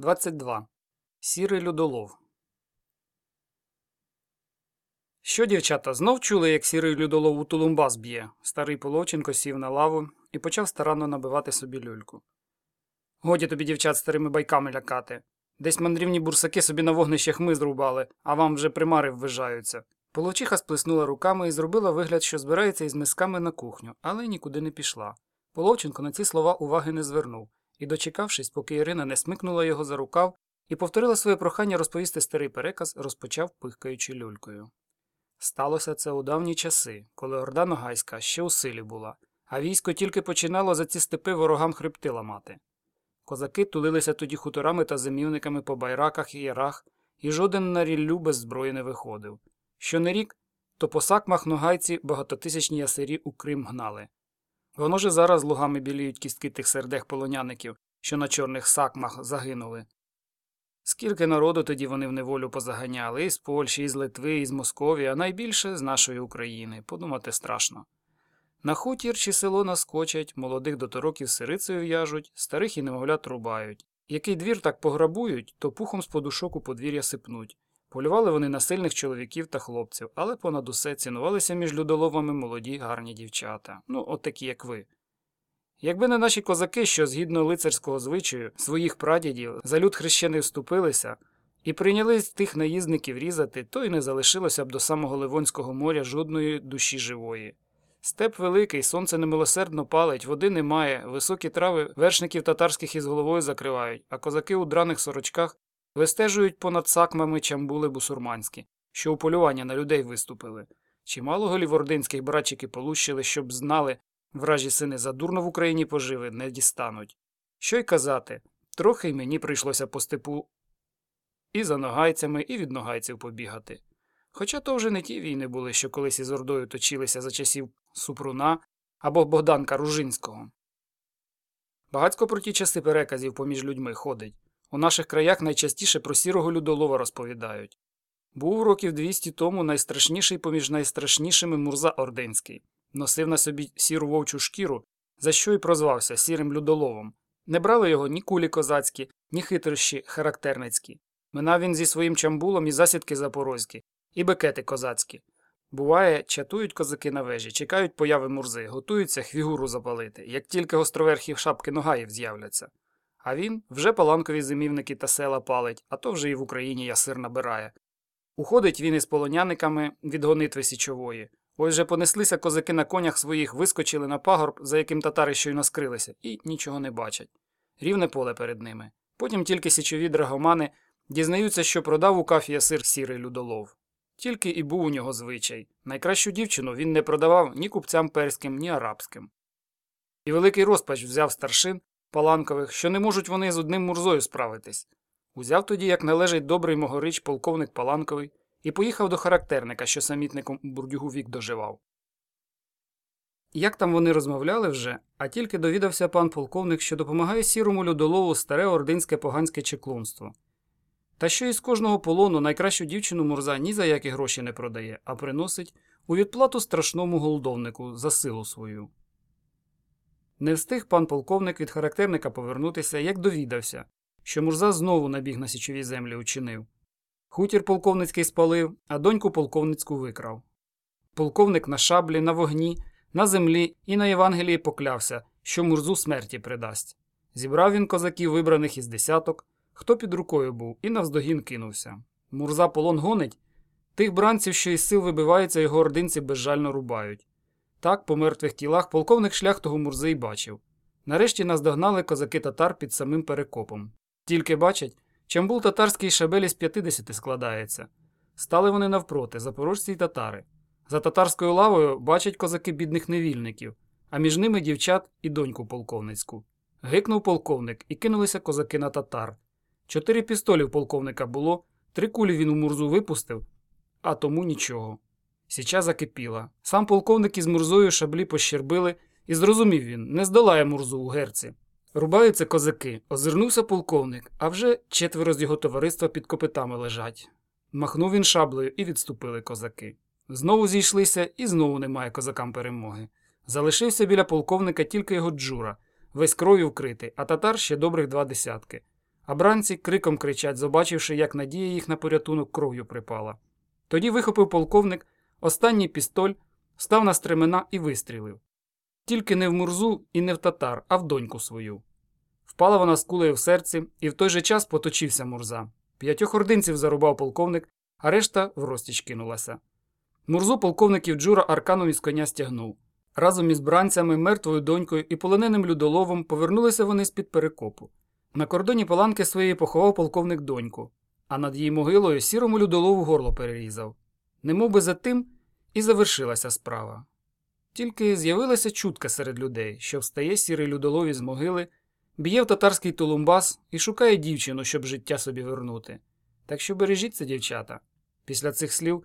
22. Сірий людолов. Що, дівчата, знов чули, як сірий людолов у тулумбас б'є? Старий Половченко сів на лаву і почав старанно набивати собі люльку. Годі тобі, дівчат, старими байками лякати. Десь мандрівні бурсаки собі на вогнищах ми зрубали, а вам вже примари ввижаються. Половчиха сплеснула руками і зробила вигляд, що збирається із мисками на кухню, але нікуди не пішла. Половченко на ці слова уваги не звернув і, дочекавшись, поки Ірина не смикнула його за рукав і повторила своє прохання розповісти старий переказ, розпочав пихкаючи люлькою. Сталося це у давні часи, коли Орда Ногайська ще у силі була, а військо тільки починало за ці степи ворогам хребти ламати. Козаки тулилися тоді хуторами та зимівниками по байраках і ярах, і жоден на ріллю без зброї не виходив. Що не рік, то по сакмах ногайці багатотисячні ясирі у Крим гнали. Воно ж зараз лугами біліють кістки тих сердех полоняників, що на чорних сакмах загинули. Скільки народу тоді вони в неволю позаганяли і з Польщі, і з Литви, і з Московії, а найбільше з нашої України. Подумати страшно. На хутір чи село наскочать, молодих дотороків сирицею в'яжуть, старих і немовлят рубають. Який двір так пограбують, то пухом з подушок у подвір'я сипнуть. Полювали вони на сильних чоловіків та хлопців, але понад усе цінувалися між людоловами молоді гарні дівчата, ну, от такі, як ви. Якби не наші козаки, що згідно лицарського звичаю своїх прадідів за люд хрещений вступилися і прийняли тих наїзників різати, то й не залишилося б до самого Ливонського моря жодної душі живої. Степ великий, сонце немилосердно палить, води немає, високі трави вершників татарських із головою закривають, а козаки у драних сорочках вистежують понад сакмами чамбули бусурманські, що у полювання на людей виступили. Чимало голів ординських братчики полущили, щоб знали, вражі сини задурно в Україні поживи не дістануть. Що й казати, трохи й мені прийшлося по степу і за ногайцями, і від ногайців побігати. Хоча то вже не ті війни були, що колись із Ордою точилися за часів Супруна або Богданка Ружинського. Багацько про ті часи переказів поміж людьми ходить. У наших краях найчастіше про сірого людолова розповідають. Був років 200 тому найстрашніший поміж найстрашнішими Мурза Ординський, носив на собі сіру вовчу шкіру, за що й прозвався сірим людоловом. Не брали його ні кулі козацькі, ні хитрощі характерницькі. Минав він зі своїм чамбулом і засідки запорозькі, і бекети козацькі. Буває, чатують козаки на вежі, чекають появи мурзи, готуються хвігуру запалити, як тільки гостроверхі шапки ногаїв з'являться. А він вже паланкові зимівники та села палить, а то вже і в Україні ясир набирає. Уходить він із полоняниками від гонитви січової. Ось же понеслися козаки на конях своїх, вискочили на пагорб, за яким татари щойно скрилися, і нічого не бачать. Рівне поле перед ними. Потім тільки січові драгомани дізнаються, що продав у кафі ясир сірий людолов. Тільки і був у нього звичай. Найкращу дівчину він не продавав ні купцям перським, ні арабським. І великий розпач взяв старшин Паланкових, що не можуть вони з одним мурзою справитись. Узяв тоді, як належить добрий могорич полковник Паланковий, і поїхав до характерника, що самітником у бурдюгу вік доживав. Як там вони розмовляли вже, а тільки довідався пан полковник, що допомагає сірому людолову старе ординське поганське чеклунство. Та що із кожного полону найкращу дівчину Мурза ні за які гроші не продає, а приносить у відплату страшному голдовнику за силу свою. Не встиг пан полковник від характерника повернутися, як довідався, що Мурза знову набіг на січові землі учинив. Хутір полковницький спалив, а доньку полковницьку викрав. Полковник на шаблі, на вогні, на землі і на Євангелії поклявся, що Мурзу смерті придасть. Зібрав він козаків, вибраних із десяток, хто під рукою був, і навздогін кинувся. Мурза полон гонить, тих бранців, що із сил вибиваються, його ординці безжально рубають. Так, по мертвих тілах полковник шлях того Мурзи й бачив. Нарешті наздогнали козаки татар під самим перекопом. Тільки бачать, чамбул татарський шабель із 50 складається. Стали вони навпроти, запорожці й татари. За татарською лавою бачать козаки бідних невільників, а між ними дівчат і доньку полковницьку. Гикнув полковник і кинулися козаки на татар. Чотири пістолі полковника було, три кулі він у мурзу випустив, а тому нічого. Січа закипіла. Сам полковник із Мурзою шаблі пощербили, і зрозумів він не здолає Мурзу у герці. Рубаються козаки, озирнувся полковник, а вже четверо з його товариства під копитами лежать. Махнув він шаблею і відступили козаки. Знову зійшлися, і знову немає козакам перемоги. Залишився біля полковника тільки його джура, весь кров'ю вкритий, а татар ще добрих два десятки. а бранці криком кричать, побачивши, як надія їх на порятунок кров'ю припала. Тоді вихопив полковник останній пістоль, став на стремена і вистрілив. Тільки не в мурзу і не в татар, а в доньку свою. Впала вона з кулею в серці, і в той же час поточився мурза. П'ятьох ординців зарубав полковник, а решта в розтіч кинулася. Мурзу полковників Джура арканом із коня стягнув. Разом із бранцями, мертвою донькою і полоненим людоловом повернулися вони з-під перекопу. На кордоні паланки своєї поховав полковник доньку, а над її могилою сірому людолову горло перерізав. Немов би за тим і завершилася справа. Тільки з'явилася чутка серед людей, що встає сірий людолов із могили, б'є в татарський тулумбас і шукає дівчину, щоб життя собі вернути. Так що бережіться, дівчата. Після цих слів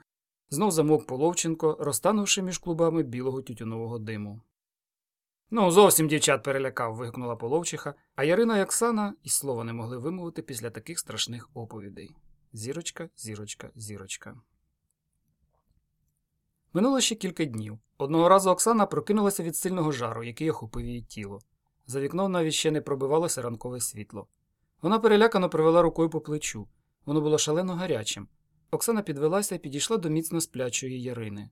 знов замок Половченко, розтанувши між клубами білого тютюнового диму. Ну, зовсім дівчат перелякав. вигукнула Половчиха, а Ярина і Оксана і слова не могли вимовити після таких страшних оповідей. Зірочка, зірочка, зірочка. Минуло ще кілька днів. Одного разу Оксана прокинулася від сильного жару, який охопив її тіло. За вікном навіть ще не пробивалося ранкове світло. Вона перелякано провела рукою по плечу. Воно було шалено гарячим. Оксана підвелася і підійшла до міцно сплячої Ярини.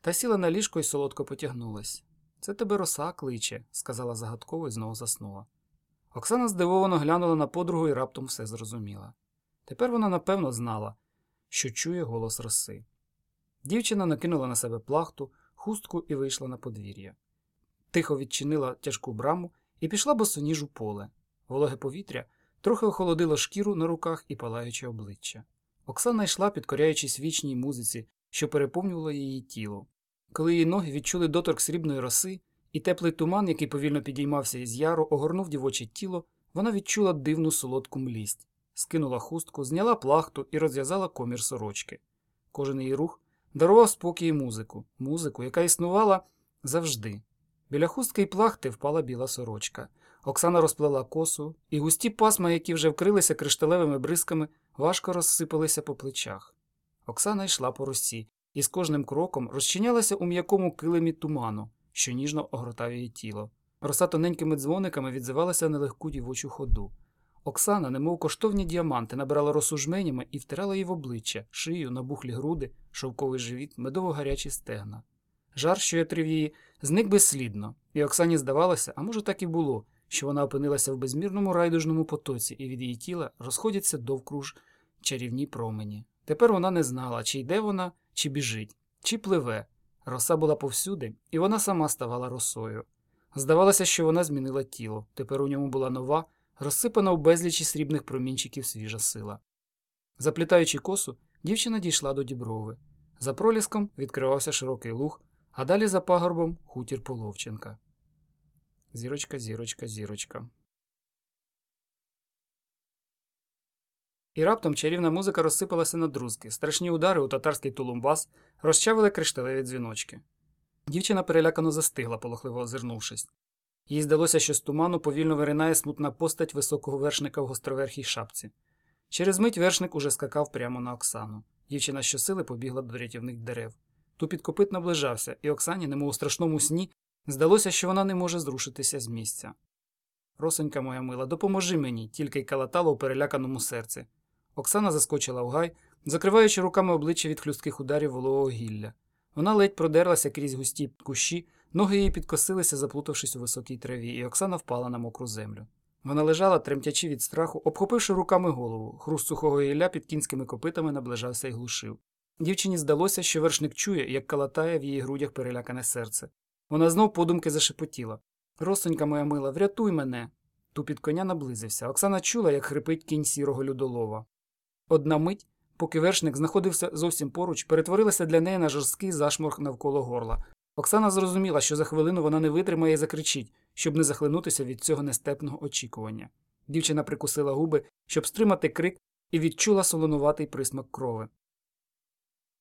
Та сіла на ліжко і солодко потягнулась. Це тебе роса кличе, сказала загадково і знову заснула. Оксана здивовано глянула на подругу і раптом все зрозуміла. Тепер вона напевно знала, що чує голос роси. Дівчина накинула на себе плахту, хустку і вийшла на подвір'я. Тихо відчинила тяжку браму і пішла босоніж у поле. Вологе повітря трохи охолодило шкіру на руках і палаюче обличчя. Оксана йшла, підкоряючись вічній музиці, що переповнювала її тіло. Коли її ноги відчули доторк срібної роси, і теплий туман, який повільно підіймався із яру, огорнув дівоче тіло, вона відчула дивну солодку млість, скинула хустку, зняла плахту і розв'язала комір сорочки. Кожен її рух дарував спокій і музику, музику, яка існувала завжди. Біля хустки й плахти впала біла сорочка. Оксана розплела косу, і густі пасма, які вже вкрилися кришталевими бризками, важко розсипалися по плечах. Оксана йшла по росі, і з кожним кроком розчинялася у м'якому килимі туману, що ніжно огортав її тіло. Роса тоненькими дзвониками відзивалася на легку дівочу ходу. Оксана, немов коштовні діаманти, набирала росу жменями і втирала її в обличчя, шию, набухлі груди, шовковий живіт, медово гарячі стегна. Жар, що ятрив її, зник безслідно, і Оксані здавалося, а може так і було, що вона опинилася в безмірному райдужному потоці, і від її тіла розходяться довкруж чарівні промені. Тепер вона не знала, чи йде вона, чи біжить, чи пливе. Роса була повсюди, і вона сама ставала росою. Здавалося, що вона змінила тіло. Тепер у ньому була нова, розсипана в безлічі срібних промінчиків свіжа сила. Заплітаючи косу, дівчина дійшла до діброви. За проліском відкривався широкий луг, а далі за пагорбом хутір Половченка. Зірочка, зірочка, зірочка. І раптом чарівна музика розсипалася на друзки, страшні удари у татарський тулумбас розчавили кришталеві дзвіночки. Дівчина перелякано застигла, полохливо озирнувшись. Їй здалося, що з туману повільно виринає смутна постать високого вершника в гостроверхій шапці. Через мить вершник уже скакав прямо на Оксану. Дівчина щосили побігла до рятівних дерев. Тупіт копит наближався, і Оксані, немов у страшному сні, здалося, що вона не може зрушитися з місця. Росонька моя мила, допоможи мені, тільки й калатало у переляканому серці. Оксана заскочила в гай, закриваючи руками обличчя від хлюстких ударів вологого гілля. Вона ледь продерлася крізь густі кущі, ноги її підкосилися, заплутавшись у високій траві, і Оксана впала на мокру землю. Вона лежала, тремтячи від страху, обхопивши руками голову. Хруст сухого гілля під кінськими копитами наближався і глушив. Дівчині здалося, що вершник чує, як калатає в її грудях перелякане серце. Вона знов подумки зашепотіла. Росонька моя мила, врятуй мене. Тупіт коня наблизився. Оксана чула, як хрипить кінь сірого людолова. Одна мить, поки вершник знаходився зовсім поруч, перетворилася для неї на жорсткий зашморг навколо горла. Оксана зрозуміла, що за хвилину вона не витримає і закричить, щоб не захлинутися від цього нестепного очікування. Дівчина прикусила губи, щоб стримати крик, і відчула солонуватий присмак крови.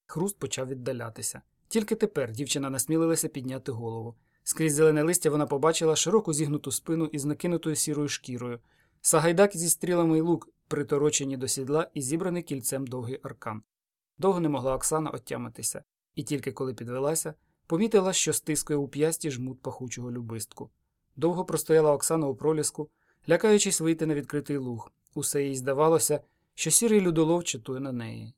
Хруст почав віддалятися. Тільки тепер дівчина насмілилася підняти голову. Скрізь зелене листя вона побачила широку зігнуту спину із накинутою сірою шкірою, сагайдак зі стрілами й лук, приторочені до сідла і зібраний кільцем довгий аркан. Довго не могла Оксана отямитися, і тільки коли підвелася, помітила, що стискує у п'ясті жмут пахучого любистку. Довго простояла Оксана у проліску, лякаючись вийти на відкритий луг. Усе їй здавалося, що сірий людолов читує на неї.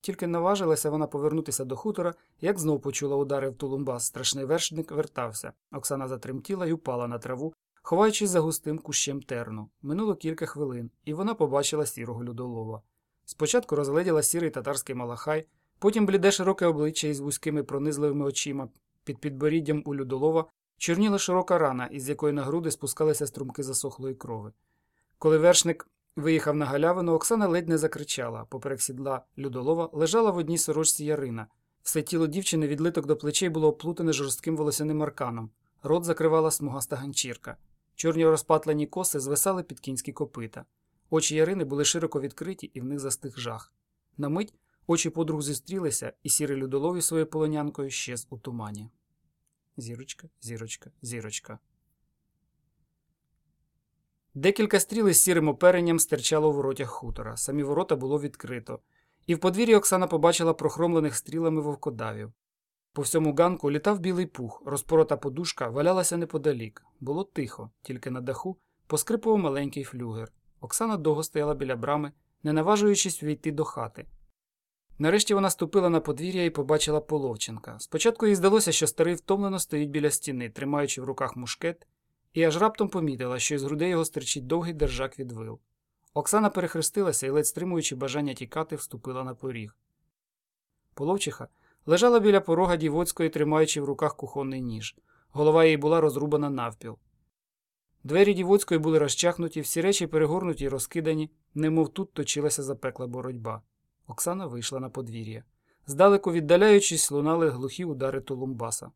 Тільки наважилася вона повернутися до хутора, як знов почула удари в тулумбас. Страшний вершник вертався. Оксана затремтіла й упала на траву, ховаючись за густим кущем терну. Минуло кілька хвилин, і вона побачила сірого людолова. Спочатку розгледіла сірий татарський малахай, потім бліде широке обличчя із вузькими пронизливими очима. Під підборіддям у людолова чорніла широка рана, із якої на груди спускалися струмки засохлої крови. Коли вершник виїхав на галявину, Оксана ледь не закричала. Поперек сідла людолова лежала в одній сорочці Ярина. Все тіло дівчини від литок до плечей було оплутане жорстким волосяним арканом. Рот закривала смугаста ганчірка. Чорні розпатлені коси звисали під кінські копита. Очі Ярини були широко відкриті, і в них застиг жах. На мить очі подруг зустрілися, і сірий людолові своєю полонянкою щез у тумані. Зірочка, зірочка, зірочка. Декілька стріл із сірим оперенням стирчало в воротях хутора. Самі ворота було відкрито, і в подвір'ї Оксана побачила прохромлених стрілами вовкодавів. По всьому ганку літав білий пух, розпорота подушка валялася неподалік. Було тихо, тільки на даху поскрипував маленький флюгер. Оксана довго стояла біля брами, не наважуючись війти до хати. Нарешті вона ступила на подвір'я і побачила Половченка. Спочатку їй здалося, що старий втомлено стоїть біля стіни, тримаючи в руках мушкет, і аж раптом помітила, що із грудей його стирчить довгий держак від вил. Оксана перехрестилася і, ледь стримуючи бажання тікати, вступила на поріг. Половчиха лежала біля порога дівоцької, тримаючи в руках кухонний ніж. Голова її була розрубана навпіл. Двері дівоцької були розчахнуті, всі речі перегорнуті й розкидані, немов тут точилася запекла боротьба. Оксана вийшла на подвір'я. Здалеку віддаляючись, лунали глухі удари Тулумбаса.